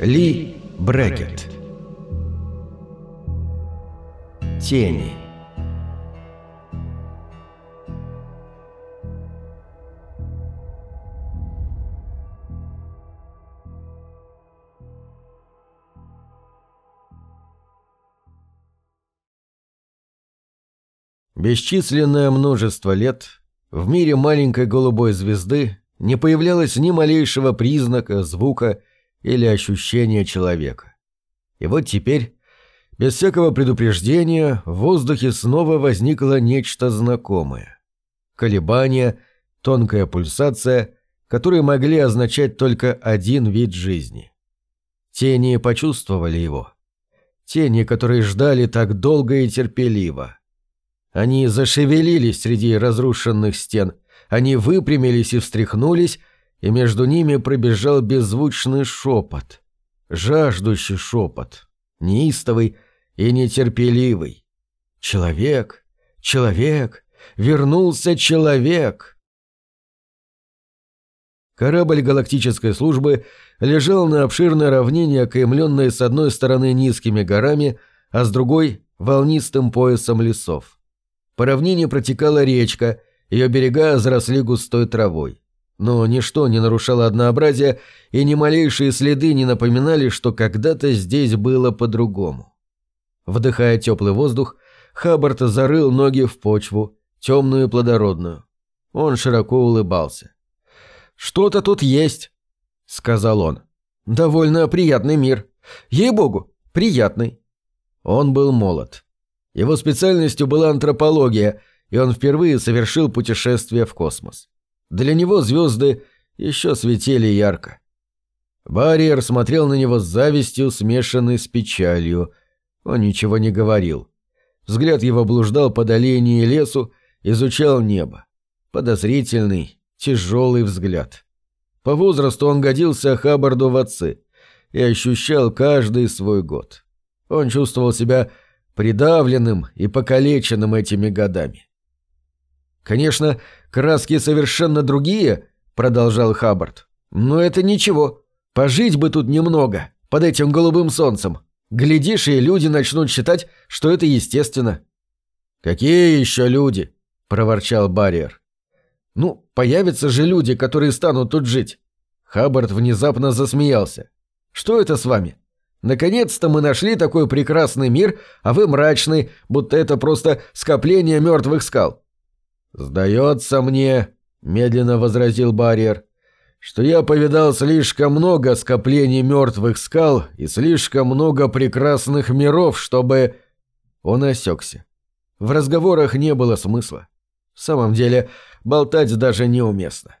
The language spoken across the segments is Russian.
Ли Брекет. Тени. Бесчисленное множество лет в мире маленькой голубой звезды не появлялось ни малейшего признака, звука или ощущения человека. И вот теперь, без всякого предупреждения, в воздухе снова возникло нечто знакомое. Колебания, тонкая пульсация, которые могли означать только один вид жизни. Тени почувствовали его. Тени, которые ждали так долго и терпеливо. Они зашевелились среди разрушенных стен, они выпрямились и встряхнулись, и между ними пробежал беззвучный шепот. Жаждущий шепот, неистовый и нетерпеливый. Человек, человек, вернулся человек. Корабль галактической службы лежал на обширной равнине, окаймленной с одной стороны низкими горами, а с другой — волнистым поясом лесов. По равнине протекала речка, ее берега заросли густой травой. Но ничто не нарушало однообразия, и ни малейшие следы не напоминали, что когда-то здесь было по-другому. Вдыхая теплый воздух, Хаббард зарыл ноги в почву, темную и плодородную. Он широко улыбался. «Что-то тут есть», — сказал он. «Довольно приятный мир. Ей-богу, приятный». Он был молод. Его специальностью была антропология, и он впервые совершил путешествие в космос. Для него звезды еще светили ярко. Барьер смотрел на него с завистью, смешанной с печалью. Он ничего не говорил. Взгляд его блуждал по долине и лесу, изучал небо. Подозрительный, тяжелый взгляд. По возрасту он годился Хаббарду в отцы и ощущал каждый свой год. Он чувствовал себя придавленным и покалеченным этими годами. «Конечно, краски совершенно другие», — продолжал Хаббард. «Но это ничего. Пожить бы тут немного, под этим голубым солнцем. Глядишь, и люди начнут считать, что это естественно». «Какие еще люди?» — проворчал Барриер. «Ну, появятся же люди, которые станут тут жить». Хаббард внезапно засмеялся. «Что это с вами? Наконец-то мы нашли такой прекрасный мир, а вы мрачный, будто это просто скопление мертвых скал». «Сдается мне», — медленно возразил барьер, — «что я повидал слишком много скоплений мертвых скал и слишком много прекрасных миров, чтобы...» Он осекся. В разговорах не было смысла. В самом деле, болтать даже неуместно.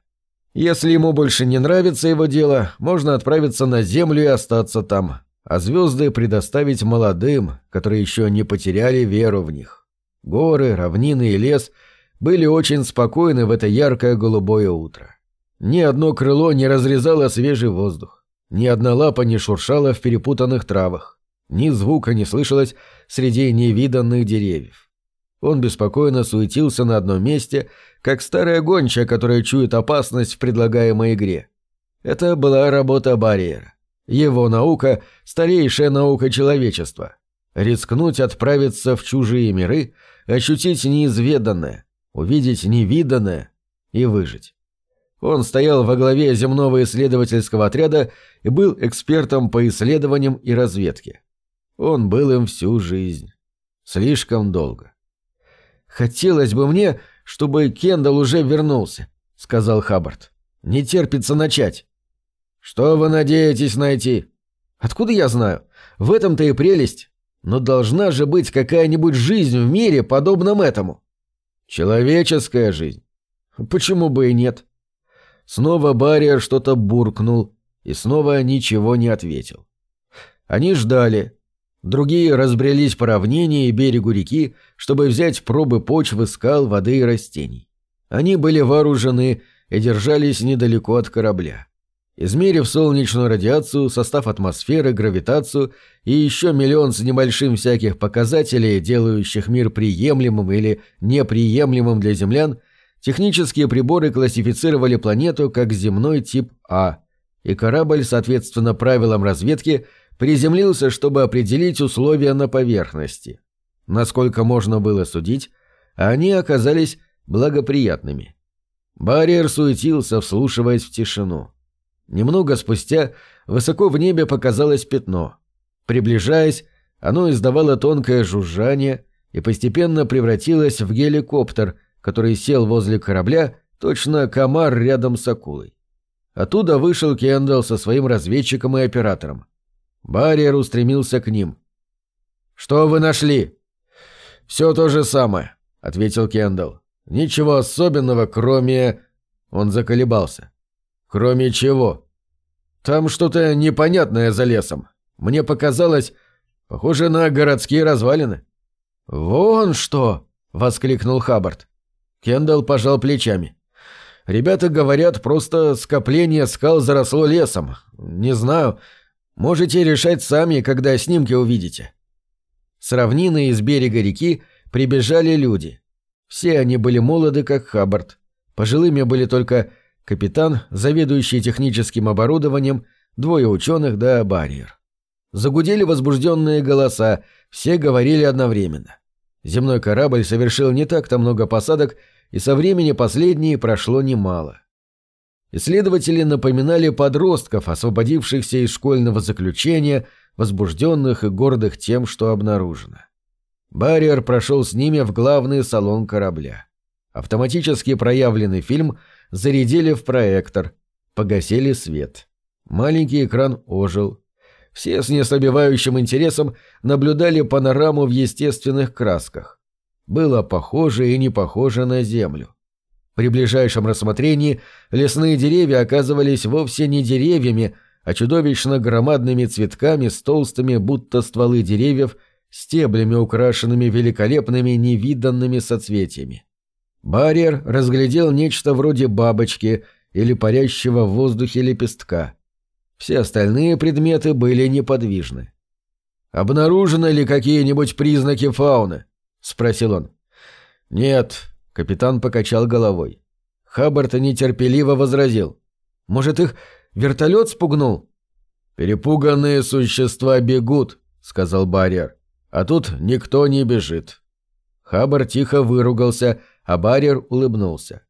Если ему больше не нравится его дело, можно отправиться на Землю и остаться там а звезды предоставить молодым, которые еще не потеряли веру в них. Горы, равнины и лес были очень спокойны в это яркое голубое утро. Ни одно крыло не разрезало свежий воздух, ни одна лапа не шуршала в перепутанных травах, ни звука не слышалось среди невиданных деревьев. Он беспокойно суетился на одном месте, как старая гончая, которая чует опасность в предлагаемой игре. Это была работа барьера. Его наука – старейшая наука человечества. Рискнуть отправиться в чужие миры, ощутить неизведанное, увидеть невиданное и выжить. Он стоял во главе земного исследовательского отряда и был экспертом по исследованиям и разведке. Он был им всю жизнь. Слишком долго. «Хотелось бы мне, чтобы Кендалл уже вернулся», — сказал Хаббард. «Не терпится начать». «Что вы надеетесь найти?» «Откуда я знаю? В этом-то и прелесть. Но должна же быть какая-нибудь жизнь в мире, подобном этому». «Человеческая жизнь. Почему бы и нет?» Снова Барриер что-то буркнул и снова ничего не ответил. Они ждали. Другие разбрелись по равнине и берегу реки, чтобы взять пробы почвы, скал, воды и растений. Они были вооружены и держались недалеко от корабля. Измерив солнечную радиацию, состав атмосферы, гравитацию и еще миллион с небольшим всяких показателей, делающих мир приемлемым или неприемлемым для землян, технические приборы классифицировали планету как земной тип А и корабль, соответственно правилам разведки, приземлился, чтобы определить условия на поверхности. Насколько можно было судить, они оказались благоприятными. Барьер суетился, вслушиваясь в тишину. Немного спустя высоко в небе показалось пятно. Приближаясь, оно издавало тонкое жужжание и постепенно превратилось в геликоптер, который сел возле корабля, точно комар рядом с акулой. Оттуда вышел Кендалл со своим разведчиком и оператором. Барьер устремился к ним. «Что вы нашли?» «Все то же самое», — ответил Кендалл. «Ничего особенного, кроме...» Он заколебался. «Кроме чего?» «Там что-то непонятное за лесом. Мне показалось, похоже на городские развалины». «Вон что!» — воскликнул Хаббард. Кендалл пожал плечами. «Ребята говорят, просто скопление скал заросло лесом. Не знаю. Можете решать сами, когда снимки увидите». С равнины из берега реки прибежали люди. Все они были молоды, как Хаббард. Пожилыми были только капитан, заведующий техническим оборудованием, двое ученых да барьер. Загудели возбужденные голоса, все говорили одновременно. Земной корабль совершил не так-то много посадок, и со времени последней прошло немало. Исследователи напоминали подростков, освободившихся из школьного заключения, возбужденных и гордых тем, что обнаружено. Барриер прошел с ними в главный салон корабля. Автоматически проявленный фильм зарядили в проектор, погасили свет. Маленький экран ожил. Все с неослабевающим интересом наблюдали панораму в естественных красках. Было похоже и не похоже на Землю. При ближайшем рассмотрении лесные деревья оказывались вовсе не деревьями, а чудовищно громадными цветками с толстыми, будто стволы деревьев, стеблями, украшенными великолепными невиданными соцветиями. Барьер разглядел нечто вроде бабочки или парящего в воздухе лепестка. Все остальные предметы были неподвижны. «Обнаружены ли какие-нибудь признаки фауны?» — спросил он. «Нет», — капитан покачал головой. Хаббард нетерпеливо возразил. «Может, их вертолет спугнул?» «Перепуганные существа бегут», — сказал Барьер. «А тут никто не бежит». Хаббард тихо выругался, а Барьер улыбнулся.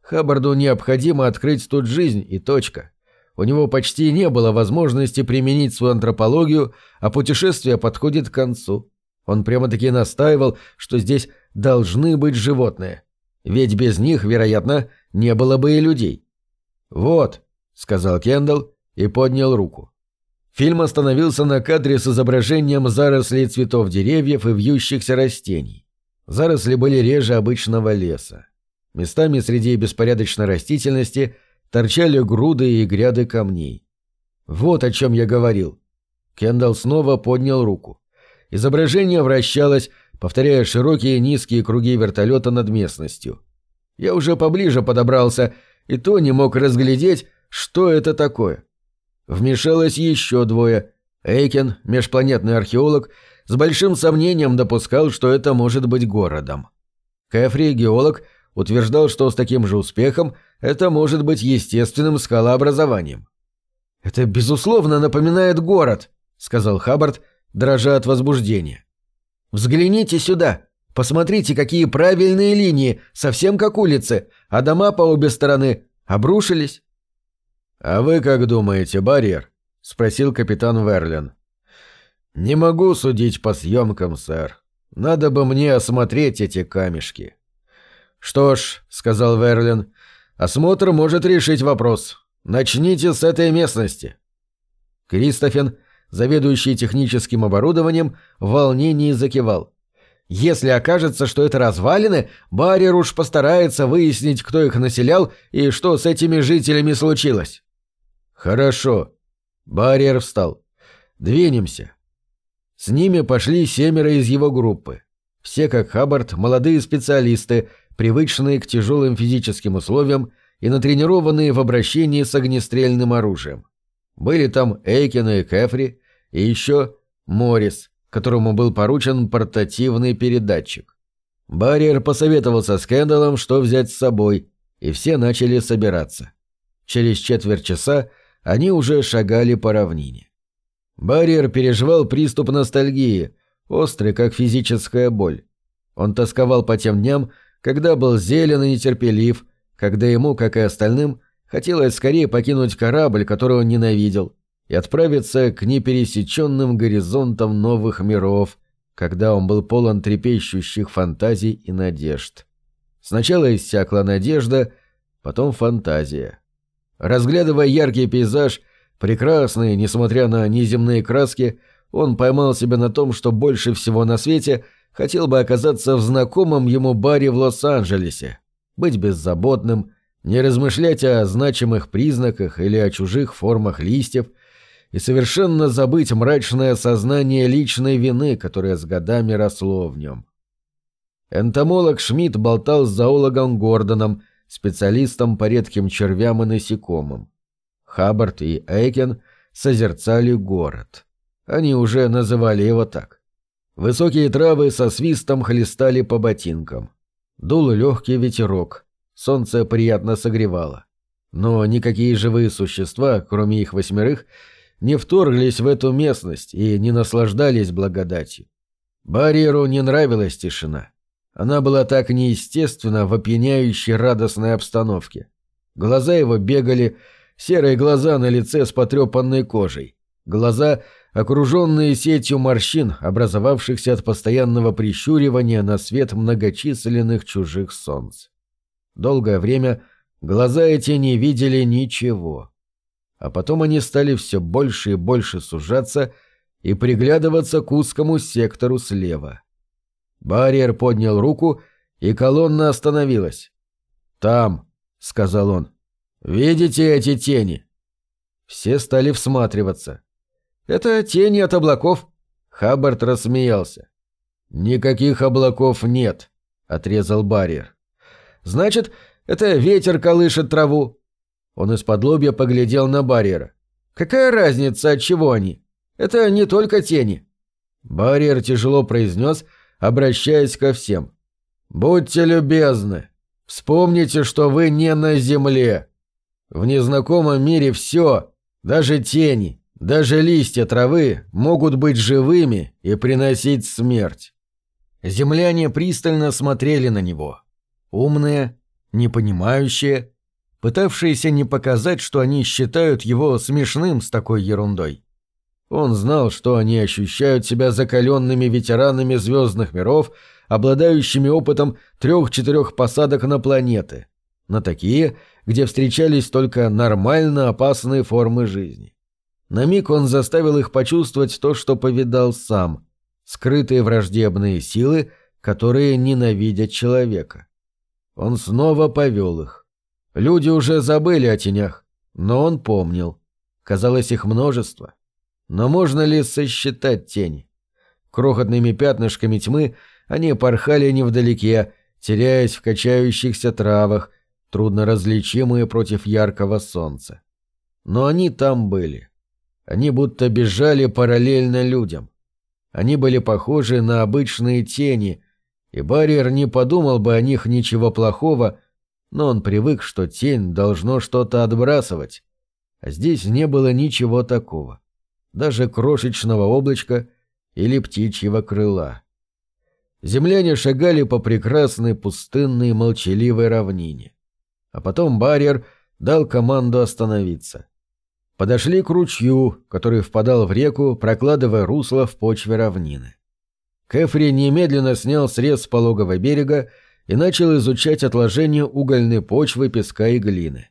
Хаббарду необходимо открыть тут жизнь и точка. У него почти не было возможности применить свою антропологию, а путешествие подходит к концу. Он прямо-таки настаивал, что здесь должны быть животные. Ведь без них, вероятно, не было бы и людей. «Вот», — сказал Кендалл и поднял руку. Фильм остановился на кадре с изображением зарослей цветов деревьев и вьющихся растений. Заросли были реже обычного леса. Местами среди беспорядочной растительности — торчали груды и гряды камней. Вот о чем я говорил. Кендалл снова поднял руку. Изображение вращалось, повторяя широкие низкие круги вертолета над местностью. Я уже поближе подобрался, и то не мог разглядеть, что это такое. Вмешалось еще двое. Эйкен, межпланетный археолог, с большим сомнением допускал, что это может быть городом. Кэфри, геолог, утверждал, что с таким же успехом – это может быть естественным скалообразованием. «Это, безусловно, напоминает город», — сказал Хаббард, дрожа от возбуждения. «Взгляните сюда. Посмотрите, какие правильные линии, совсем как улицы, а дома по обе стороны обрушились». «А вы как думаете, барьер?» — спросил капитан Верлен. «Не могу судить по съемкам, сэр. Надо бы мне осмотреть эти камешки». «Что ж», — сказал Верлен, Осмотр может решить вопрос. Начните с этой местности». Кристофен, заведующий техническим оборудованием, в волнении закивал. «Если окажется, что это развалины, Барьер уж постарается выяснить, кто их населял и что с этими жителями случилось». «Хорошо». Барьер встал. «Двинемся». С ними пошли семеро из его группы. Все, как Хаббард, молодые специалисты, привычные к тяжелым физическим условиям и натренированные в обращении с огнестрельным оружием. Были там Эйкен и Кэфри, и еще Моррис, которому был поручен портативный передатчик. Барьер посоветовался с Кэндаллом, что взять с собой, и все начали собираться. Через четверть часа они уже шагали по равнине. Барьер переживал приступ ностальгии, острый, как физическая боль. Он тосковал по тем дням, когда был зелен и нетерпелив, когда ему, как и остальным, хотелось скорее покинуть корабль, который он ненавидел, и отправиться к непересеченным горизонтам новых миров, когда он был полон трепещущих фантазий и надежд. Сначала иссякла надежда, потом фантазия. Разглядывая яркий пейзаж, прекрасный, несмотря на неземные краски, он поймал себя на том, что больше всего на свете хотел бы оказаться в знакомом ему баре в Лос-Анджелесе, быть беззаботным, не размышлять о значимых признаках или о чужих формах листьев и совершенно забыть мрачное сознание личной вины, которое с годами росло в нем. Энтомолог Шмидт болтал с зоологом Гордоном, специалистом по редким червям и насекомым. Хаббард и Эйкен созерцали город. Они уже называли его так. Высокие травы со свистом хлестали по ботинкам. Дул легкий ветерок. Солнце приятно согревало. Но никакие живые существа, кроме их восьмерых, не вторглись в эту местность и не наслаждались благодатью. Барьеру не нравилась тишина. Она была так неестественна в опьяняющей радостной обстановке. Глаза его бегали, серые глаза на лице с потрепанной кожей. Глаза, окруженные сетью морщин, образовавшихся от постоянного прищуривания на свет многочисленных чужих солнц. Долгое время глаза эти не видели ничего. А потом они стали все больше и больше сужаться и приглядываться к узкому сектору слева. Барьер поднял руку, и колонна остановилась. «Там», — сказал он. «Видите эти тени?» Все стали всматриваться. «Это тени от облаков», — Хаббард рассмеялся. «Никаких облаков нет», — отрезал барьер. «Значит, это ветер колышет траву». Он из-под лобья поглядел на барьера. «Какая разница, от чего они? Это не только тени». Барьер тяжело произнес — обращаясь ко всем. «Будьте любезны. Вспомните, что вы не на земле. В незнакомом мире все, даже тени, даже листья травы могут быть живыми и приносить смерть». Земляне пристально смотрели на него. Умные, непонимающие, пытавшиеся не показать, что они считают его смешным с такой ерундой. Он знал, что они ощущают себя закаленными ветеранами звездных миров, обладающими опытом трех-четырех посадок на планеты, на такие, где встречались только нормально опасные формы жизни. На миг он заставил их почувствовать то, что повидал сам, скрытые враждебные силы, которые ненавидят человека. Он снова повел их. Люди уже забыли о тенях, но он помнил. Казалось, их множество. Но можно ли сосчитать тени? Крохотными пятнышками тьмы они порхали невдалеке, теряясь в качающихся травах, трудно различимые против яркого солнца. Но они там были. Они будто бежали параллельно людям. Они были похожи на обычные тени, и барьер не подумал бы о них ничего плохого, но он привык, что тень должно что-то отбрасывать, а здесь не было ничего такого даже крошечного облачка или птичьего крыла. Земляне шагали по прекрасной пустынной молчаливой равнине. А потом барьер дал команду остановиться. Подошли к ручью, который впадал в реку, прокладывая русло в почве равнины. Кэфри немедленно снял срез с пологого берега и начал изучать отложения угольной почвы, песка и глины.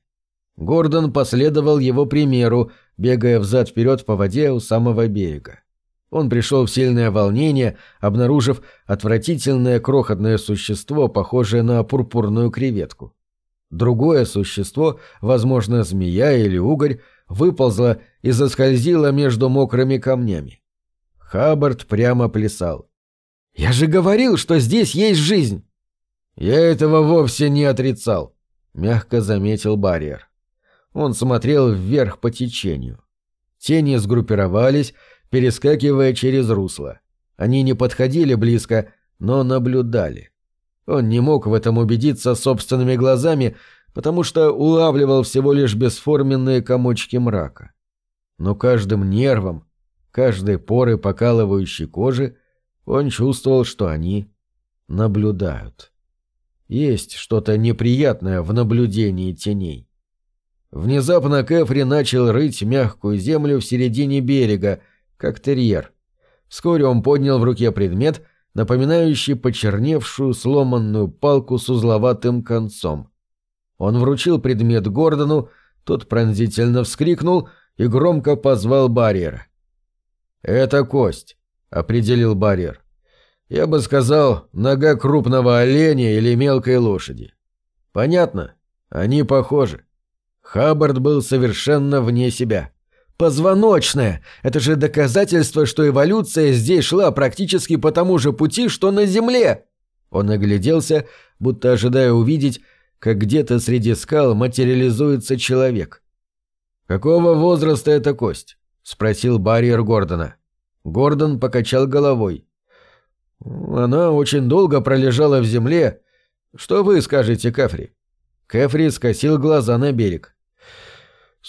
Гордон последовал его примеру, бегая взад-вперед по воде у самого берега. Он пришел в сильное волнение, обнаружив отвратительное крохотное существо, похожее на пурпурную креветку. Другое существо, возможно, змея или угорь, выползло и заскользило между мокрыми камнями. Хаббард прямо плясал. «Я же говорил, что здесь есть жизнь!» «Я этого вовсе не отрицал», — мягко заметил Барьер. Он смотрел вверх по течению. Тени сгруппировались, перескакивая через русло. Они не подходили близко, но наблюдали. Он не мог в этом убедиться собственными глазами, потому что улавливал всего лишь бесформенные комочки мрака. Но каждым нервом, каждой порой покалывающей кожи он чувствовал, что они наблюдают. Есть что-то неприятное в наблюдении теней. Внезапно Кэфри начал рыть мягкую землю в середине берега, как терьер. Вскоре он поднял в руке предмет, напоминающий почерневшую сломанную палку с узловатым концом. Он вручил предмет Гордону, тот пронзительно вскрикнул и громко позвал барьера. «Это кость», — определил барьер. «Я бы сказал, нога крупного оленя или мелкой лошади. Понятно? Они похожи. Хаббард был совершенно вне себя. Позвоночная! Это же доказательство, что эволюция здесь шла практически по тому же пути, что на Земле!» Он огляделся, будто ожидая увидеть, как где-то среди скал материализуется человек. «Какого возраста эта кость?» — спросил барьер Гордона. Гордон покачал головой. «Она очень долго пролежала в земле. Что вы скажете, Кэфри?» Кэфри скосил глаза на берег.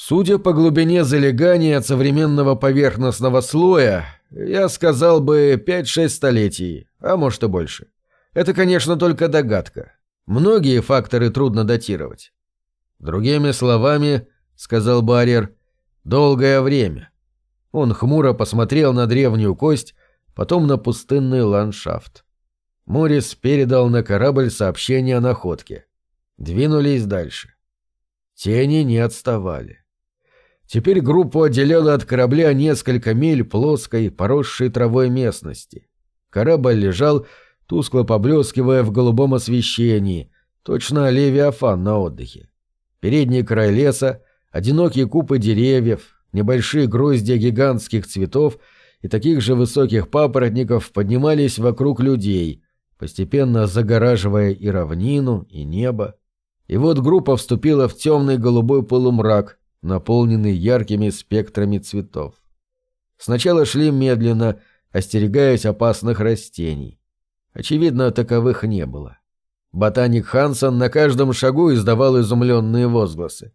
Судя по глубине залегания от современного поверхностного слоя, я сказал бы 5-6 столетий, а может и больше. Это, конечно, только догадка. Многие факторы трудно датировать. Другими словами, сказал барьер, долгое время. Он хмуро посмотрел на древнюю кость, потом на пустынный ландшафт. Морис передал на корабль сообщение о находке. Двинулись дальше. Тени не отставали. Теперь группу отделяло от корабля несколько миль плоской, поросшей травой местности. Корабль лежал, тускло поблескивая в голубом освещении, точно левиафан на отдыхе. Передний край леса, одинокие купы деревьев, небольшие гроздья гигантских цветов и таких же высоких папоротников поднимались вокруг людей, постепенно загораживая и равнину, и небо. И вот группа вступила в темный голубой полумрак, наполненный яркими спектрами цветов. Сначала шли медленно, остерегаясь опасных растений. Очевидно, таковых не было. Ботаник Хансон на каждом шагу издавал изумленные возгласы.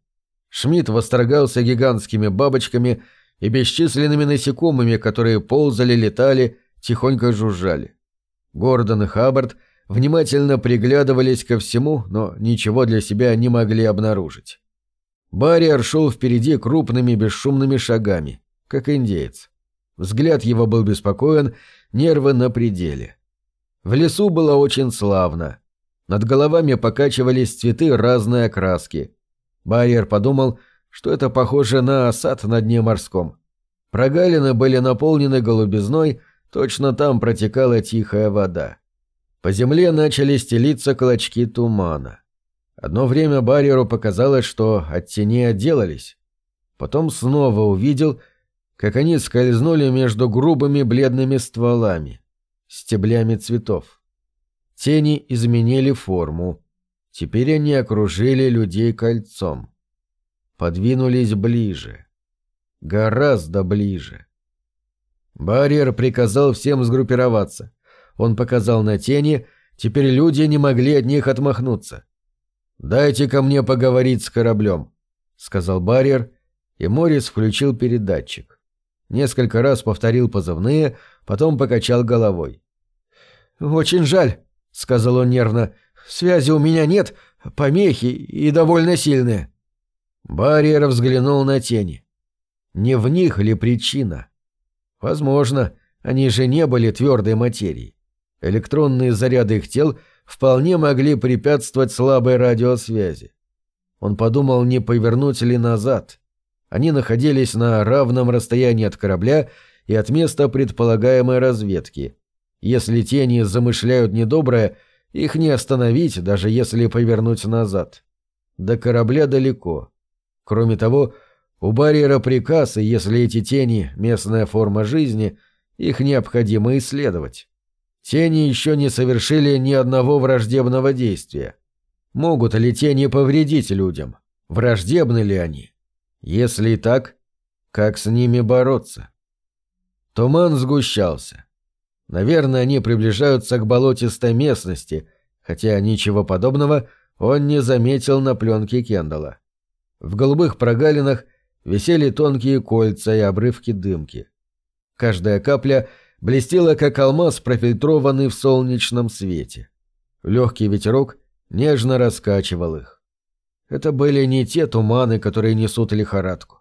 Шмидт восторгался гигантскими бабочками и бесчисленными насекомыми, которые ползали, летали, тихонько жужжали. Гордон и Хаббард внимательно приглядывались ко всему, но ничего для себя не могли обнаружить. Барриер шел впереди крупными бесшумными шагами, как индеец. Взгляд его был беспокоен, нервы на пределе. В лесу было очень славно. Над головами покачивались цветы разной окраски. Барьер подумал, что это похоже на осад на дне морском. Прогалины были наполнены голубизной, точно там протекала тихая вода. По земле начали стелиться клочки тумана. Одно время Барьеру показалось, что от теней отделались. Потом снова увидел, как они скользнули между грубыми бледными стволами стеблями цветов. Тени изменили форму. Теперь они окружили людей кольцом. Подвинулись ближе. Гораздо ближе. Барьер приказал всем сгруппироваться. Он показал на тени, теперь люди не могли от них отмахнуться. «Дайте ко мне поговорить с кораблем», — сказал Барьер, и Морис включил передатчик. Несколько раз повторил позывные, потом покачал головой. «Очень жаль», — сказал он нервно. «Связи у меня нет, помехи и довольно сильные». Барьер взглянул на тени. Не в них ли причина? Возможно, они же не были твердой материей. Электронные заряды их тел вполне могли препятствовать слабой радиосвязи. Он подумал, не повернуть ли назад. Они находились на равном расстоянии от корабля и от места предполагаемой разведки. Если тени замышляют недоброе, их не остановить, даже если повернуть назад. До корабля далеко. Кроме того, у барьера приказ, и если эти тени — местная форма жизни, их необходимо исследовать. Тени еще не совершили ни одного враждебного действия. Могут ли тени повредить людям? Враждебны ли они? Если и так, как с ними бороться? Туман сгущался. Наверное, они приближаются к болотистой местности, хотя ничего подобного он не заметил на пленке Кендала. В голубых прогалинах висели тонкие кольца и обрывки дымки. Каждая капля блестела, как алмаз, профильтрованный в солнечном свете. Легкий ветерок нежно раскачивал их. Это были не те туманы, которые несут лихорадку.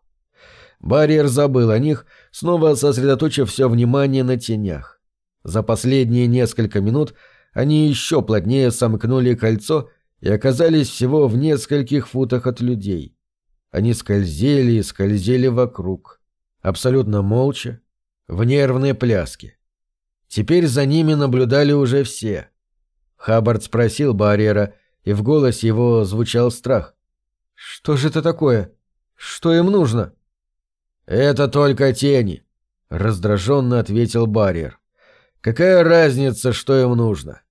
Барьер забыл о них, снова сосредоточив все внимание на тенях. За последние несколько минут они еще плотнее сомкнули кольцо и оказались всего в нескольких футах от людей. Они скользили и скользили вокруг, абсолютно молча, в нервной пляске. Теперь за ними наблюдали уже все. Хаббард спросил Барьера, и в голосе его звучал страх. «Что же это такое? Что им нужно?» «Это только тени», — раздраженно ответил Барьер. «Какая разница, что им нужно?»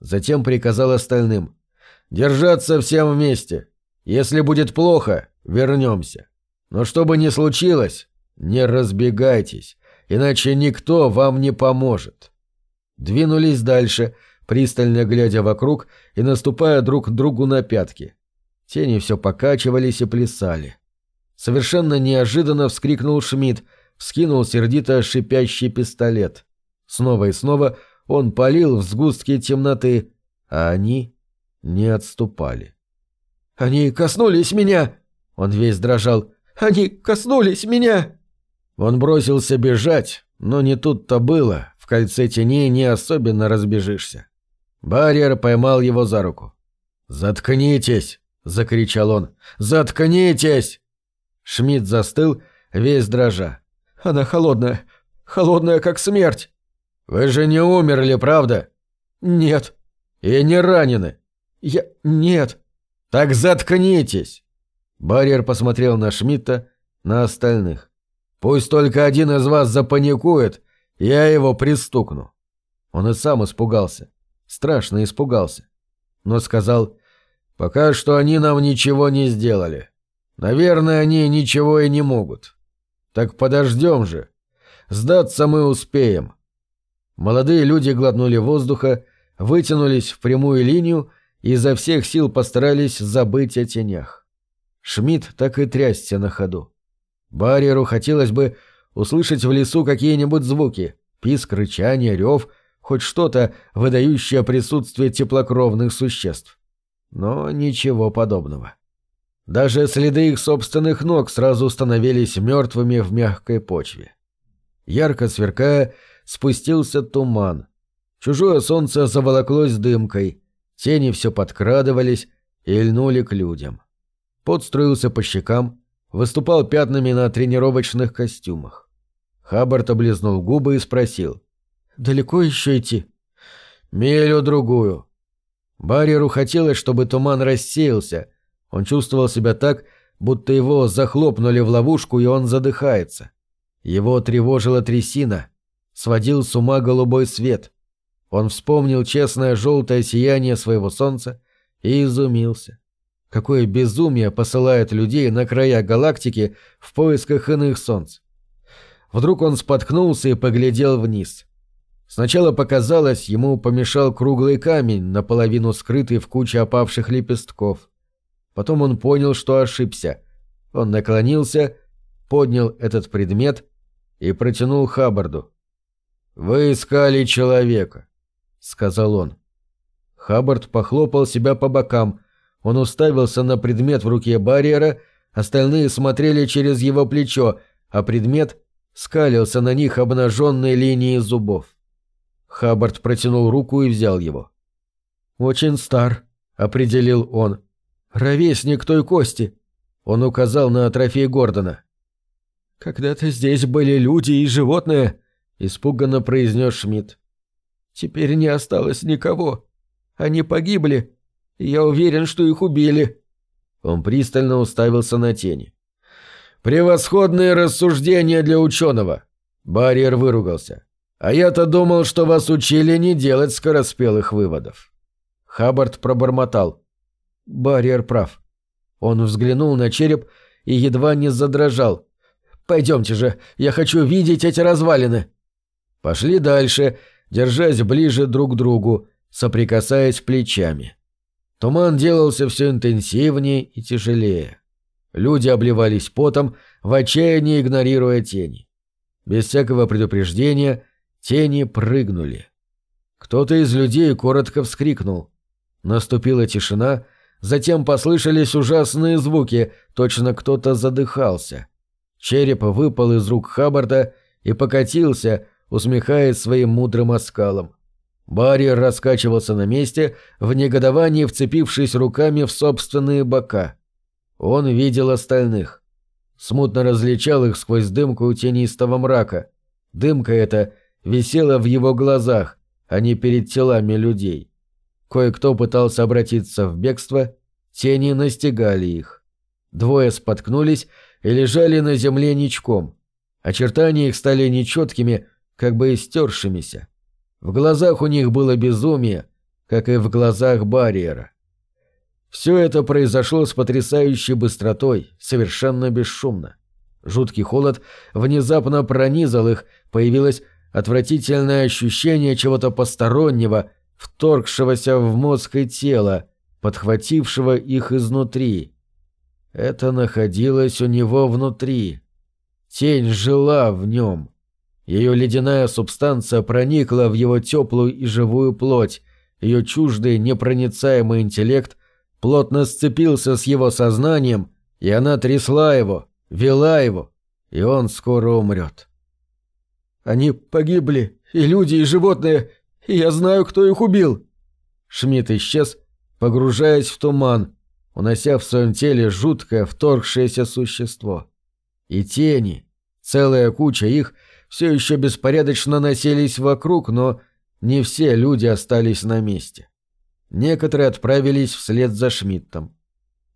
Затем приказал остальным. «Держаться всем вместе. Если будет плохо, вернемся. Но что бы ни случилось, не разбегайтесь, иначе никто вам не поможет». Двинулись дальше, пристально глядя вокруг и наступая друг другу на пятки. Тени все покачивались и плясали. Совершенно неожиданно вскрикнул Шмидт, вскинул сердито шипящий пистолет. Снова и снова он палил в сгустки темноты, а они не отступали. «Они коснулись меня!» Он весь дрожал. «Они коснулись меня!» Он бросился бежать, но не тут-то было. В кольце теней не особенно разбежишься. Барьер поймал его за руку. «Заткнитесь!» — закричал он. «Заткнитесь!» Шмидт застыл, весь дрожа. «Она холодная, холодная, как смерть!» «Вы же не умерли, правда?» «Нет». «И не ранены?» «Я... нет». «Так заткнитесь!» Барьер посмотрел на Шмидта, на остальных. «Пусть только один из вас запаникует, я его пристукну». Он и сам испугался. Страшно испугался. Но сказал, «Пока что они нам ничего не сделали. Наверное, они ничего и не могут. Так подождем же. Сдаться мы успеем. Молодые люди глотнули воздуха, вытянулись в прямую линию и изо всех сил постарались забыть о тенях. Шмидт так и трясся на ходу. Барьеру хотелось бы услышать в лесу какие-нибудь звуки, писк, рычание, рев, хоть что-то, выдающее присутствие теплокровных существ. Но ничего подобного. Даже следы их собственных ног сразу становились мертвыми в мягкой почве. Ярко сверкая, спустился туман. Чужое солнце заволоклось дымкой, тени все подкрадывались и льнули к людям. Пот струился по щекам, выступал пятнами на тренировочных костюмах. Хаббард облизнул губы и спросил. «Далеко еще идти?» «Милю-другую». Барьеру хотелось, чтобы туман рассеялся. Он чувствовал себя так, будто его захлопнули в ловушку, и он задыхается. Его тревожила трясина, сводил с ума голубой свет. Он вспомнил честное желтое сияние своего солнца и изумился. Какое безумие посылает людей на края галактики в поисках иных солнц. Вдруг он споткнулся и поглядел вниз. Сначала показалось, ему помешал круглый камень, наполовину скрытый в куче опавших лепестков. Потом он понял, что ошибся. Он наклонился, поднял этот предмет и протянул Хаббарду. «Вы искали человека», — сказал он. Хаббард похлопал себя по бокам. Он уставился на предмет в руке барьера, остальные смотрели через его плечо, а предмет скалился на них обнаженной линией зубов. Хаббард протянул руку и взял его. «Очень стар», — определил он. «Ровесник той кости», — он указал на трофей Гордона. «Когда-то здесь были люди и животные», — испуганно произнес Шмидт. «Теперь не осталось никого. Они погибли. Я уверен, что их убили». Он пристально уставился на тени. «Превосходные рассуждения для ученого!» Барьер выругался. «А я-то думал, что вас учили не делать скороспелых выводов». Хаббард пробормотал. Барьер прав. Он взглянул на череп и едва не задрожал. «Пойдемте же, я хочу видеть эти развалины!» Пошли дальше, держась ближе друг к другу, соприкасаясь плечами. Туман делался все интенсивнее и тяжелее. Люди обливались потом, в отчаянии игнорируя тени. Без всякого предупреждения тени прыгнули. Кто-то из людей коротко вскрикнул. Наступила тишина, затем послышались ужасные звуки, точно кто-то задыхался. Череп выпал из рук Хаббарда и покатился, усмехаясь своим мудрым оскалом. Барьер раскачивался на месте, в негодовании вцепившись руками в собственные бока. Он видел остальных. Смутно различал их сквозь дымку тенистого мрака. Дымка эта висела в его глазах, а не перед телами людей. Кое-кто пытался обратиться в бегство, тени настигали их. Двое споткнулись и лежали на земле ничком. Очертания их стали нечеткими, как бы истершимися. В глазах у них было безумие, как и в глазах барьера. Все это произошло с потрясающей быстротой, совершенно бесшумно. Жуткий холод внезапно пронизал их, появилось отвратительное ощущение чего-то постороннего, вторгшегося в мозг и тело, подхватившего их изнутри. Это находилось у него внутри. Тень жила в нем. Ее ледяная субстанция проникла в его теплую и живую плоть, ее чуждый непроницаемый интеллект плотно сцепился с его сознанием, и она трясла его, вела его, и он скоро умрет. «Они погибли, и люди, и животные, и я знаю, кто их убил!» Шмидт исчез, погружаясь в туман, унося в своем теле жуткое вторгшееся существо. И тени, целая куча их — все еще беспорядочно носились вокруг, но не все люди остались на месте. Некоторые отправились вслед за Шмидтом.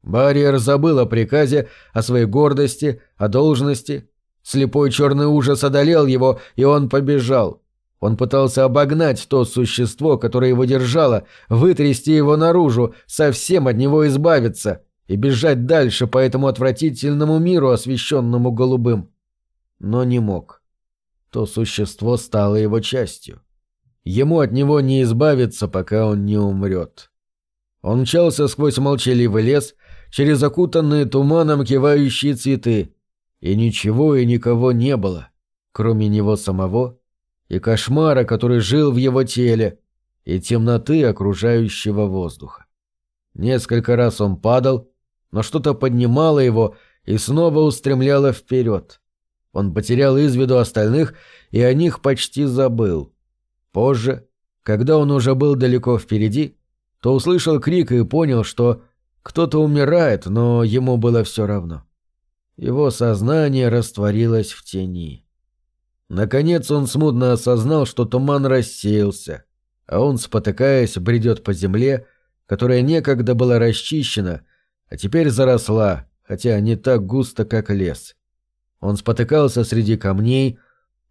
Барьер забыл о приказе, о своей гордости, о должности. Слепой черный ужас одолел его, и он побежал. Он пытался обогнать то существо, которое его держало, вытрясти его наружу, совсем от него избавиться и бежать дальше по этому отвратительному миру, освещенному голубым. Но не мог то существо стало его частью. Ему от него не избавиться, пока он не умрет. Он мчался сквозь молчаливый лес, через окутанные туманом кивающие цветы, и ничего и никого не было, кроме него самого и кошмара, который жил в его теле, и темноты окружающего воздуха. Несколько раз он падал, но что-то поднимало его и снова устремляло вперед. Он потерял из виду остальных и о них почти забыл. Позже, когда он уже был далеко впереди, то услышал крик и понял, что кто-то умирает, но ему было все равно. Его сознание растворилось в тени. Наконец он смутно осознал, что туман рассеялся, а он, спотыкаясь, бредет по земле, которая некогда была расчищена, а теперь заросла, хотя не так густо, как лес. Он спотыкался среди камней,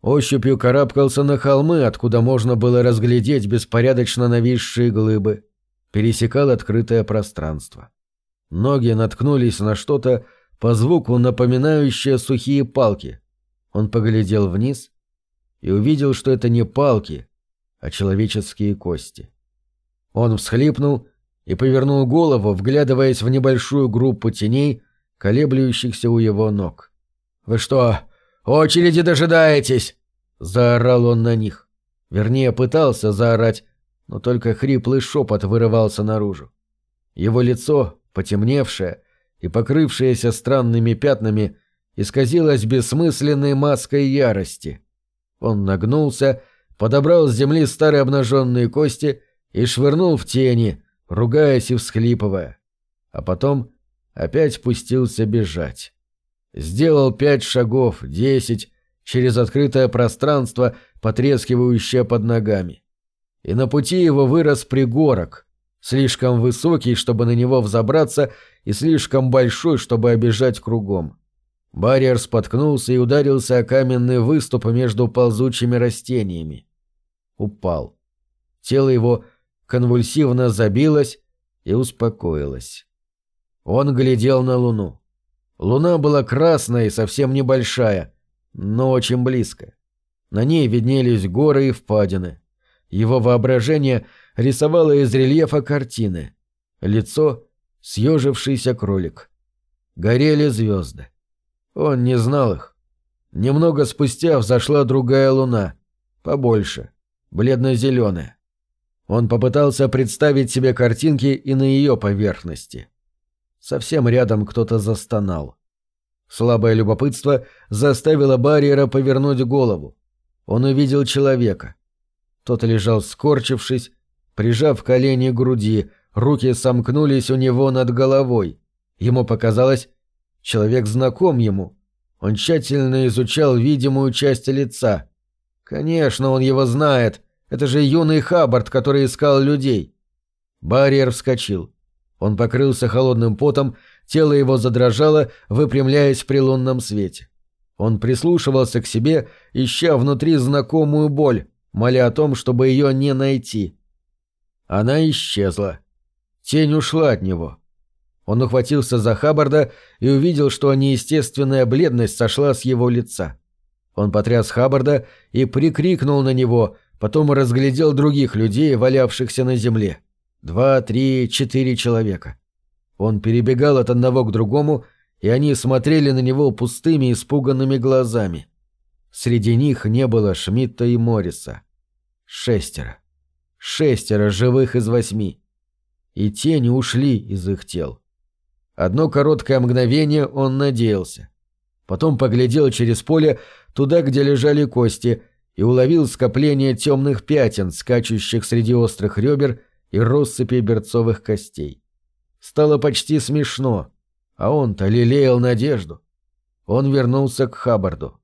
ощупью карабкался на холмы, откуда можно было разглядеть беспорядочно нависшие глыбы, пересекал открытое пространство. Ноги наткнулись на что-то по звуку напоминающее сухие палки. Он поглядел вниз и увидел, что это не палки, а человеческие кости. Он всхлипнул и повернул голову, вглядываясь в небольшую группу теней, колеблющихся у его ног. «Вы что, очереди дожидаетесь?» — заорал он на них. Вернее, пытался заорать, но только хриплый шепот вырывался наружу. Его лицо, потемневшее и покрывшееся странными пятнами, исказилось бессмысленной маской ярости. Он нагнулся, подобрал с земли старые обнаженные кости и швырнул в тени, ругаясь и всхлипывая. А потом опять пустился бежать. Сделал пять шагов, десять, через открытое пространство, потрескивающее под ногами. И на пути его вырос пригорок, слишком высокий, чтобы на него взобраться, и слишком большой, чтобы обижать кругом. Барьер споткнулся и ударился о каменный выступ между ползучими растениями. Упал. Тело его конвульсивно забилось и успокоилось. Он глядел на луну. Луна была красная и совсем небольшая, но очень близкая. На ней виднелись горы и впадины. Его воображение рисовало из рельефа картины. Лицо — съежившийся кролик. Горели звезды. Он не знал их. Немного спустя взошла другая луна. Побольше. Бледно-зеленая. Он попытался представить себе картинки и на ее поверхности. Совсем рядом кто-то застонал. Слабое любопытство заставило барьера повернуть голову. Он увидел человека. Тот лежал скорчившись, прижав колени к груди, руки сомкнулись у него над головой. Ему показалось, человек знаком ему. Он тщательно изучал видимую часть лица. Конечно, он его знает. Это же юный Хаббард, который искал людей. Барьер вскочил. Он покрылся холодным потом, тело его задрожало, выпрямляясь при лунном свете. Он прислушивался к себе, ища внутри знакомую боль, моля о том, чтобы ее не найти. Она исчезла. Тень ушла от него. Он ухватился за Хаббарда и увидел, что неестественная бледность сошла с его лица. Он потряс Хаббарда и прикрикнул на него, потом разглядел других людей, валявшихся на земле. Два, три, четыре человека. Он перебегал от одного к другому, и они смотрели на него пустыми, испуганными глазами. Среди них не было Шмидта и Морриса. Шестеро. Шестеро живых из восьми. И тени ушли из их тел. Одно короткое мгновение он надеялся. Потом поглядел через поле туда, где лежали кости, и уловил скопление темных пятен, скачущих среди острых ребер и россыпи берцовых костей. Стало почти смешно, а он-то лелеял надежду. Он вернулся к Хаббарду.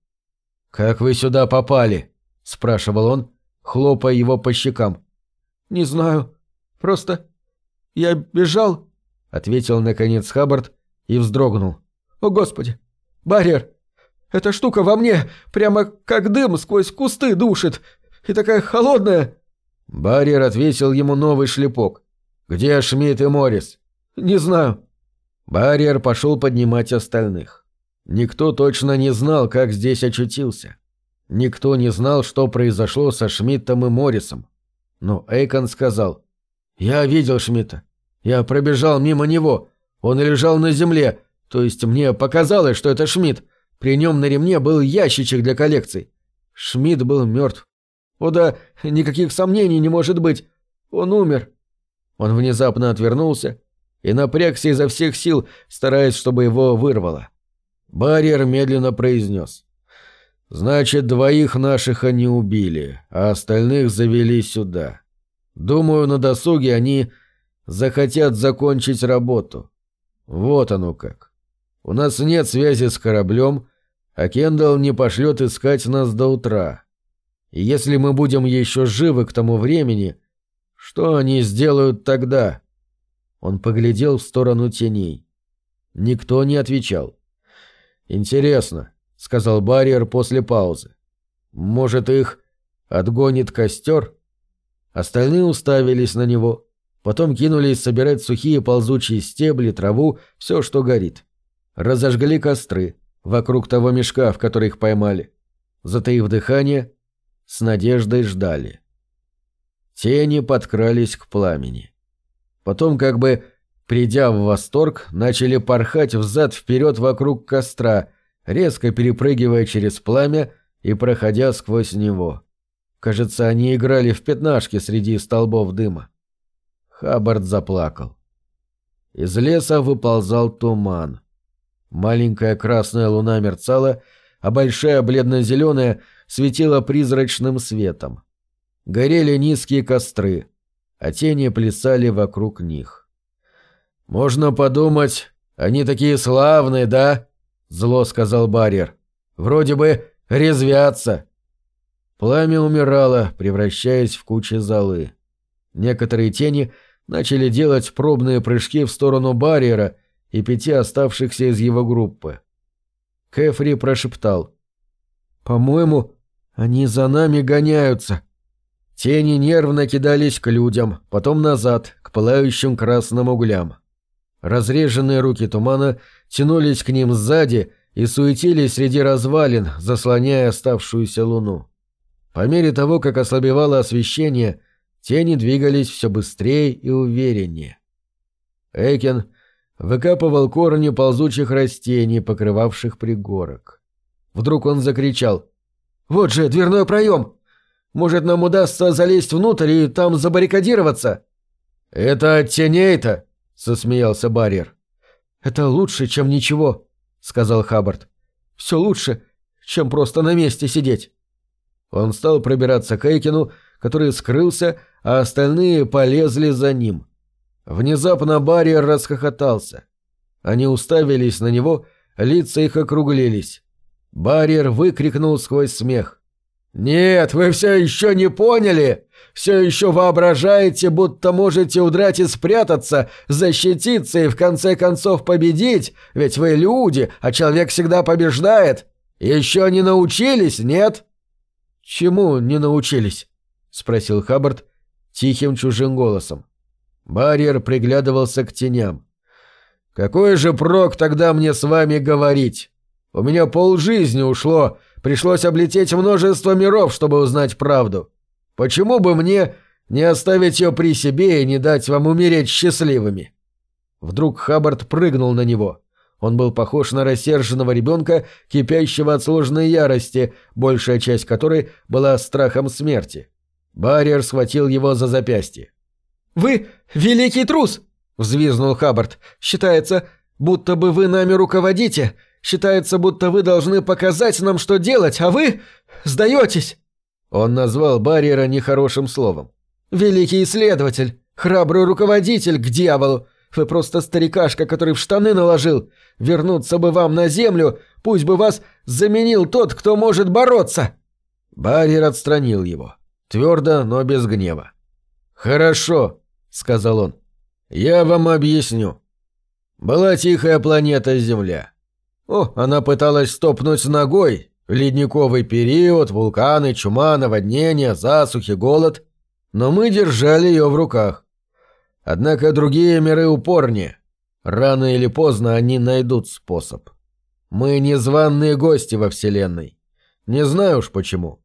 «Как вы сюда попали?» — спрашивал он, хлопая его по щекам. «Не знаю. Просто я бежал», — ответил наконец Хаббард и вздрогнул. «О, Господи! Барьер! Эта штука во мне прямо как дым сквозь кусты душит. И такая холодная!» Барьер отвесил ему новый шлепок. «Где Шмидт и Моррис?» «Не знаю». Барьер пошел поднимать остальных. Никто точно не знал, как здесь очутился. Никто не знал, что произошло со Шмидтом и Моррисом. Но Эйкон сказал, «Я видел Шмидта. Я пробежал мимо него. Он лежал на земле. То есть мне показалось, что это Шмидт. При нем на ремне был ящичек для коллекций. Шмидт был мертв. О да, никаких сомнений не может быть. Он умер». Он внезапно отвернулся и напрягся изо всех сил, стараясь, чтобы его вырвало. Барьер медленно произнес. «Значит, двоих наших они убили, а остальных завели сюда. Думаю, на досуге они захотят закончить работу. Вот оно как. У нас нет связи с кораблем, а Кендалл не пошлет искать нас до утра. И если мы будем еще живы к тому времени, что они сделают тогда?» Он поглядел в сторону теней. Никто не отвечал. «Интересно», — сказал Барьер после паузы. «Может, их отгонит костер?» Остальные уставились на него. Потом кинулись собирать сухие ползучие стебли, траву, все, что горит. Разожгли костры вокруг того мешка, в который их поймали. Затаив дыхание, с надеждой ждали. Тени подкрались к пламени. Потом, как бы придя в восторг, начали порхать взад-вперед вокруг костра, резко перепрыгивая через пламя и проходя сквозь него. Кажется, они играли в пятнашки среди столбов дыма. Хаббард заплакал. Из леса выползал туман. Маленькая красная луна мерцала, а большая бледно-зеленая светила призрачным светом. Горели низкие костры, а тени плясали вокруг них. «Можно подумать, они такие славные, да?» — зло сказал барьер. «Вроде бы резвятся». Пламя умирало, превращаясь в кучи золы. Некоторые тени начали делать пробные прыжки в сторону барьера и пяти оставшихся из его группы. Кэфри прошептал. «По-моему, они за нами гоняются». Тени нервно кидались к людям, потом назад, к пылающим красным углям. Разреженные руки тумана тянулись к ним сзади и суетились среди развалин, заслоняя оставшуюся луну. По мере того, как ослабевало освещение, тени двигались все быстрее и увереннее. Эйкен выкапывал корни ползучих растений, покрывавших пригорок. Вдруг он закричал. «Вот же, дверной проем! Может, нам удастся залезть внутрь и там забаррикадироваться?» «Это от теней-то!» — засмеялся барьер. «Это лучше, чем ничего», — сказал Хаббард. «Все лучше, чем просто на месте сидеть». Он стал пробираться к Эйкину, который скрылся, а остальные полезли за ним. Внезапно барьер расхохотался. Они уставились на него, лица их округлились. Барьер выкрикнул сквозь смех. «Нет, вы все еще не поняли! Все еще воображаете, будто можете удрать и спрятаться, защититься и в конце концов победить, ведь вы люди, а человек всегда побеждает! Еще не научились, нет?» «Чему не научились?» — спросил Хаббард тихим чужим голосом. Барьер приглядывался к теням. «Какой же прок тогда мне с вами говорить? У меня полжизни ушло, пришлось облететь множество миров, чтобы узнать правду. Почему бы мне не оставить ее при себе и не дать вам умереть счастливыми?» Вдруг Хаббард прыгнул на него. Он был похож на рассерженного ребенка, кипящего от сложной ярости, большая часть которой была страхом смерти. Барьер схватил его за запястье. «Вы великий трус!» — взвизнул Хаббард. «Считается, будто бы вы нами руководите. Считается, будто вы должны показать нам, что делать, а вы сдаетесь!» Он назвал барьера нехорошим словом. «Великий исследователь! Храбрый руководитель к дьяволу! Вы просто старикашка, который в штаны наложил! Вернуться бы вам на землю, пусть бы вас заменил тот, кто может бороться!» Барьер отстранил его. Твердо, но без гнева. «Хорошо», сказал он. «Я вам объясню. Была тихая планета Земля. О, она пыталась стопнуть ногой. Ледниковый период, вулканы, чума, наводнения, засухи, голод. Но мы держали ее в руках. Однако другие миры упорнее. Рано или поздно они найдут способ. Мы незваные гости во Вселенной. Не знаю уж почему.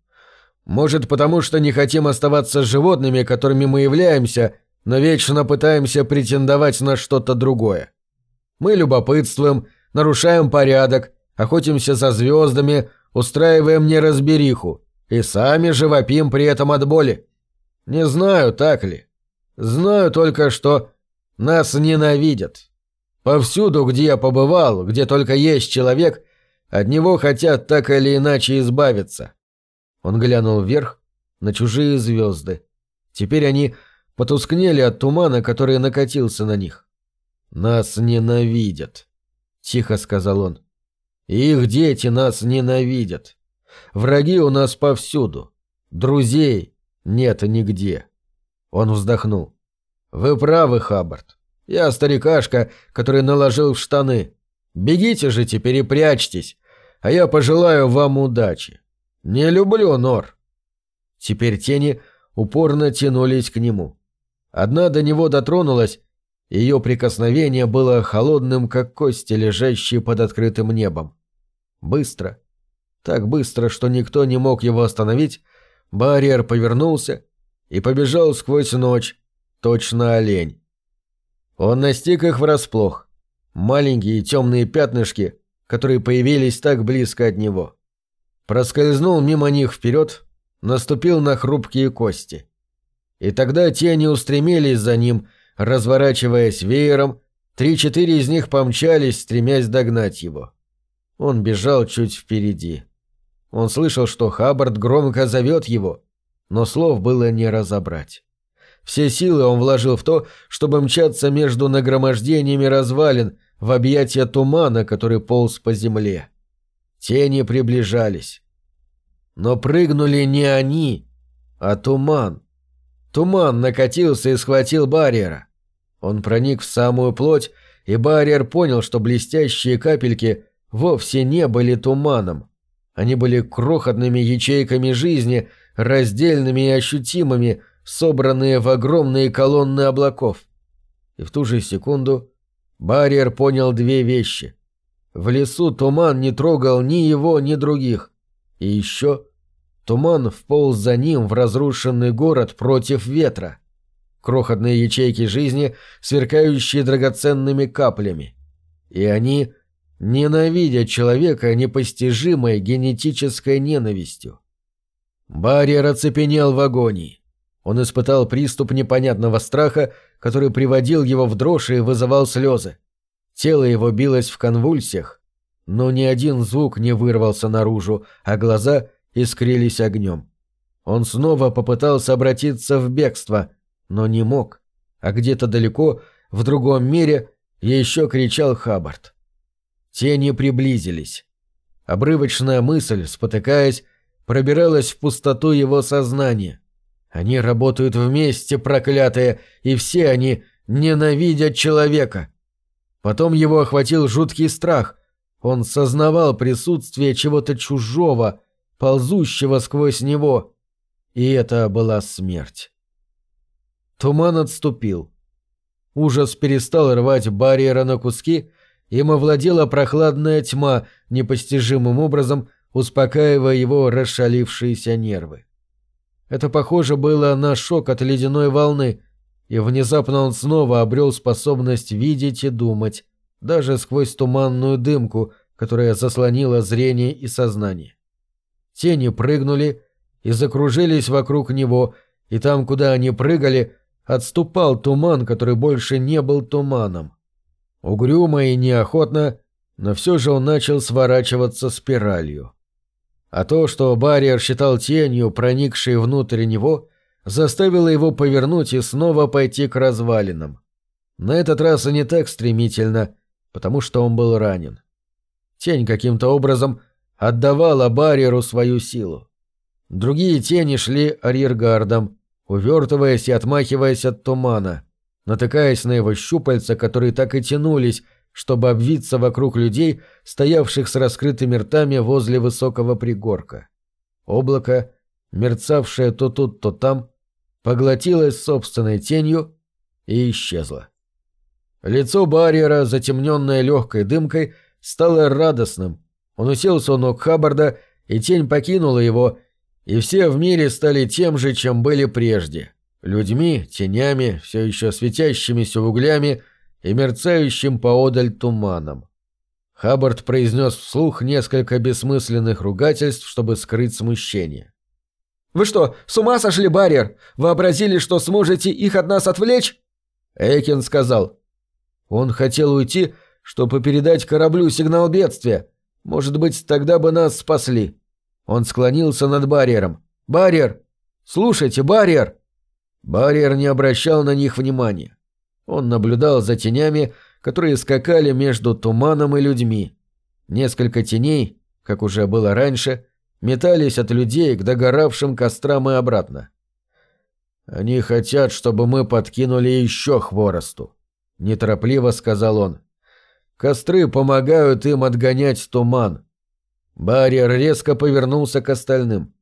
Может, потому что не хотим оставаться животными, которыми мы являемся, но вечно пытаемся претендовать на что-то другое. Мы любопытствуем, нарушаем порядок, охотимся за звездами, устраиваем неразбериху и сами же вопим при этом от боли. Не знаю, так ли. Знаю только, что нас ненавидят. Повсюду, где я побывал, где только есть человек, от него хотят так или иначе избавиться. Он глянул вверх на чужие звезды. Теперь они потускнели от тумана, который накатился на них. «Нас ненавидят», — тихо сказал он. «Их дети нас ненавидят. Враги у нас повсюду. Друзей нет нигде». Он вздохнул. «Вы правы, Хаббард. Я старикашка, который наложил в штаны. Бегите же теперь и прячьтесь, а я пожелаю вам удачи. Не люблю нор». Теперь тени упорно тянулись к нему. Одна до него дотронулась, ее прикосновение было холодным, как кости, лежащие под открытым небом. Быстро, так быстро, что никто не мог его остановить, барьер повернулся и побежал сквозь ночь, точно олень. Он настиг их врасплох. Маленькие темные пятнышки, которые появились так близко от него. Проскользнул мимо них вперед, наступил на хрупкие кости. И тогда тени устремились за ним, разворачиваясь веером, три-четыре из них помчались, стремясь догнать его. Он бежал чуть впереди. Он слышал, что Хаббард громко зовет его, но слов было не разобрать. Все силы он вложил в то, чтобы мчаться между нагромождениями развалин в объятия тумана, который полз по земле. Тени приближались. Но прыгнули не они, а туман. Туман накатился и схватил барьера. Он проник в самую плоть, и барьер понял, что блестящие капельки вовсе не были туманом. Они были крохотными ячейками жизни, раздельными и ощутимыми, собранные в огромные колонны облаков. И в ту же секунду барьер понял две вещи. В лесу туман не трогал ни его, ни других. И еще Туман вполз за ним в разрушенный город против ветра. крохотные ячейки жизни, сверкающие драгоценными каплями. И они ненавидят человека непостижимой генетической ненавистью. Барьер оцепенел в агонии. Он испытал приступ непонятного страха, который приводил его в дрожь и вызывал слезы. Тело его билось в конвульсиях, но ни один звук не вырвался наружу, а глаза искрились огнем. Он снова попытался обратиться в бегство, но не мог, а где-то далеко, в другом мире, еще кричал Хаббард. Тени приблизились. Обрывочная мысль, спотыкаясь, пробиралась в пустоту его сознания. Они работают вместе, проклятые, и все они ненавидят человека. Потом его охватил жуткий страх. Он сознавал присутствие чего-то чужого, ползущего сквозь него. И это была смерть. Туман отступил. Ужас перестал рвать барьера на куски, им овладела прохладная тьма, непостижимым образом успокаивая его расшалившиеся нервы. Это похоже было на шок от ледяной волны, и внезапно он снова обрел способность видеть и думать, даже сквозь туманную дымку, которая заслонила зрение и сознание. Тени прыгнули и закружились вокруг него, и там, куда они прыгали, отступал туман, который больше не был туманом. Угрюмо и неохотно, но все же он начал сворачиваться спиралью. А то, что барьер считал тенью, проникшей внутрь него, заставило его повернуть и снова пойти к развалинам. На этот раз и не так стремительно, потому что он был ранен. Тень каким-то образом отдавала барьеру свою силу. Другие тени шли арьергардом, увертываясь и отмахиваясь от тумана, натыкаясь на его щупальца, которые так и тянулись, чтобы обвиться вокруг людей, стоявших с раскрытыми ртами возле высокого пригорка. Облако, мерцавшее то тут, то там, поглотилось собственной тенью и исчезло. Лицо барьера, затемненное легкой дымкой, стало радостным. Он уселся у ног Хаббарда, и тень покинула его, и все в мире стали тем же, чем были прежде. Людьми, тенями, все еще светящимися углями и мерцающим поодаль туманом. Хаббард произнес вслух несколько бессмысленных ругательств, чтобы скрыть смущение. «Вы что, с ума сошли, барьер? Вообразили, что сможете их от нас отвлечь?» Эйкин сказал. «Он хотел уйти, чтобы передать кораблю сигнал бедствия. Может быть, тогда бы нас спасли». Он склонился над барьером. «Барьер! Слушайте, барьер!» Барьер не обращал на них внимания. Он наблюдал за тенями, которые скакали между туманом и людьми. Несколько теней, как уже было раньше, метались от людей к догоравшим кострам и обратно. «Они хотят, чтобы мы подкинули еще хворосту», — неторопливо сказал он. «Костры помогают им отгонять туман». Барьер резко повернулся к остальным.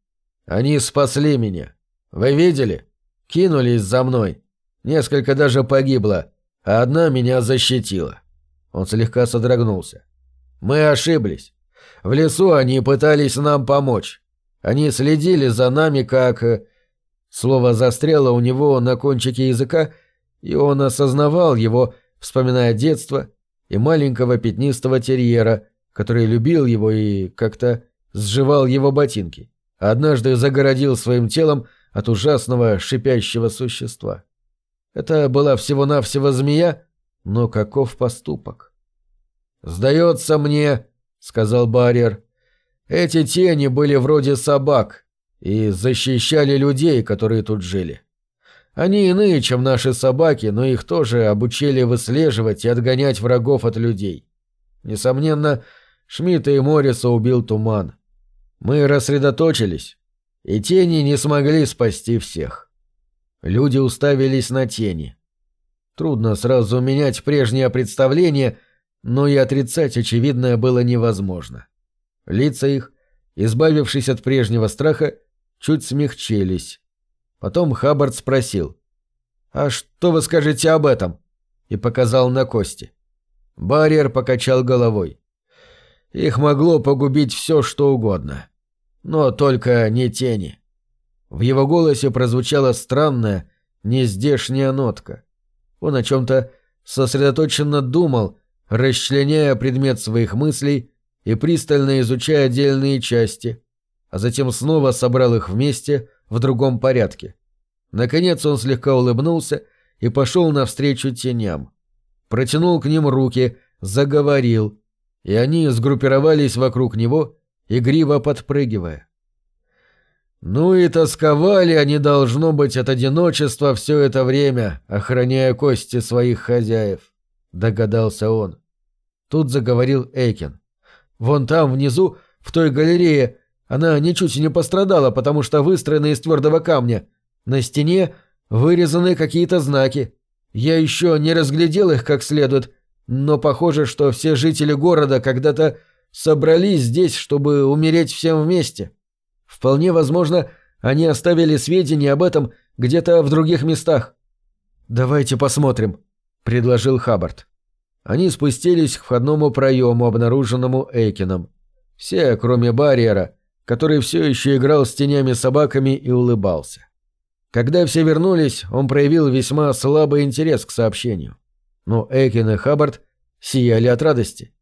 «Они спасли меня. Вы видели? Кинулись за мной. Несколько даже погибло, а одна меня защитила. Он слегка содрогнулся. Мы ошиблись. В лесу они пытались нам помочь. Они следили за нами, как... Э, слово застряло у него на кончике языка, и он осознавал его, вспоминая детство и маленького пятнистого терьера, который любил его и как-то сживал его ботинки. Однажды загородил своим телом от ужасного шипящего существа. Это была всего-навсего змея, но каков поступок? «Сдается мне», — сказал барьер, — «эти тени были вроде собак и защищали людей, которые тут жили. Они иные, чем наши собаки, но их тоже обучили выслеживать и отгонять врагов от людей. Несомненно, Шмидта и Морриса убил туман. Мы рассредоточились, и тени не смогли спасти всех. Люди уставились на тени. Трудно сразу менять прежнее представление, но и отрицать очевидное было невозможно. Лица их, избавившись от прежнего страха, чуть смягчились. Потом Хаббард спросил. «А что вы скажете об этом?» и показал на кости. Барьер покачал головой. Их могло погубить все, что угодно. Но только не тени. В его голосе прозвучала странная, нездешняя нотка. Он о чем-то сосредоточенно думал, расчленяя предмет своих мыслей и пристально изучая отдельные части, а затем снова собрал их вместе в другом порядке. Наконец он слегка улыбнулся и пошел навстречу теням. Протянул к ним руки, заговорил, и они сгруппировались вокруг него, игриво подпрыгивая. Ну и тосковали они, должно быть, от одиночества все это время, охраняя кости своих хозяев, догадался он. Тут заговорил Эйкин. Вон там, внизу, в той галерее, она ничуть не пострадала, потому что выстроена из твердого камня. На стене вырезаны какие-то знаки. Я еще не разглядел их как следует, но похоже, что все жители города когда-то собрались здесь, чтобы умереть всем вместе. Вполне возможно, они оставили сведения об этом где-то в других местах. «Давайте посмотрим», — предложил Хаббард. Они спустились к входному проему, обнаруженному Эйкином. Все, кроме барьера, который все еще играл с тенями собаками и улыбался. Когда все вернулись, он проявил весьма слабый интерес к сообщению. Но Эйкин и Хаббард сияли от радости.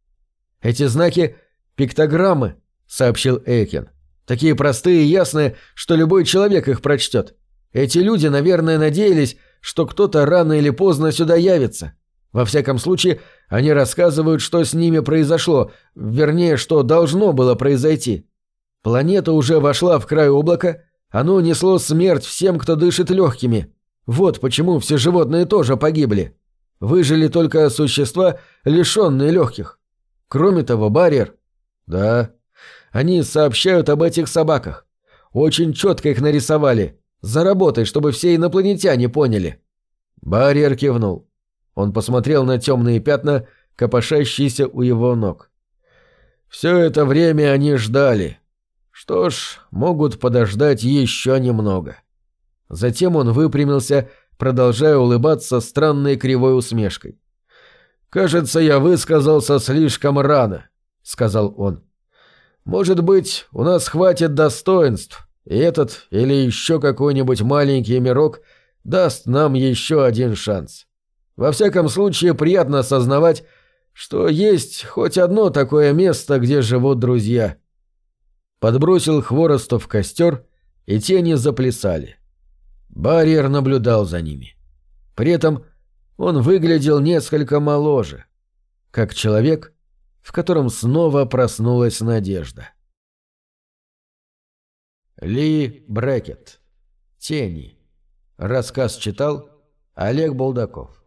«Эти знаки — пиктограммы», — сообщил Эйкин. Такие простые и ясные, что любой человек их прочтет. Эти люди, наверное, надеялись, что кто-то рано или поздно сюда явится. Во всяком случае, они рассказывают, что с ними произошло, вернее, что должно было произойти. Планета уже вошла в край облака, оно несло смерть всем, кто дышит легкими. Вот почему все животные тоже погибли. Выжили только существа, лишенные легких. Кроме того, барьер... Да, они сообщают об этих собаках. Очень четко их нарисовали. Заработай, чтобы все инопланетяне поняли». Барьер кивнул. Он посмотрел на темные пятна, копошащиеся у его ног. «Все это время они ждали. Что ж, могут подождать еще немного». Затем он выпрямился, продолжая улыбаться странной кривой усмешкой. «Кажется, я высказался слишком рано», — сказал он. Может быть, у нас хватит достоинств, и этот или еще какой-нибудь маленький мирок даст нам еще один шанс. Во всяком случае, приятно осознавать, что есть хоть одно такое место, где живут друзья. Подбросил хворосту в костер, и тени заплясали. Барьер наблюдал за ними. При этом он выглядел несколько моложе, как человек, в котором снова проснулась надежда. Ли Брекет. Тени. Рассказ читал Олег Болдаков.